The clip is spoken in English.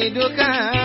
do duka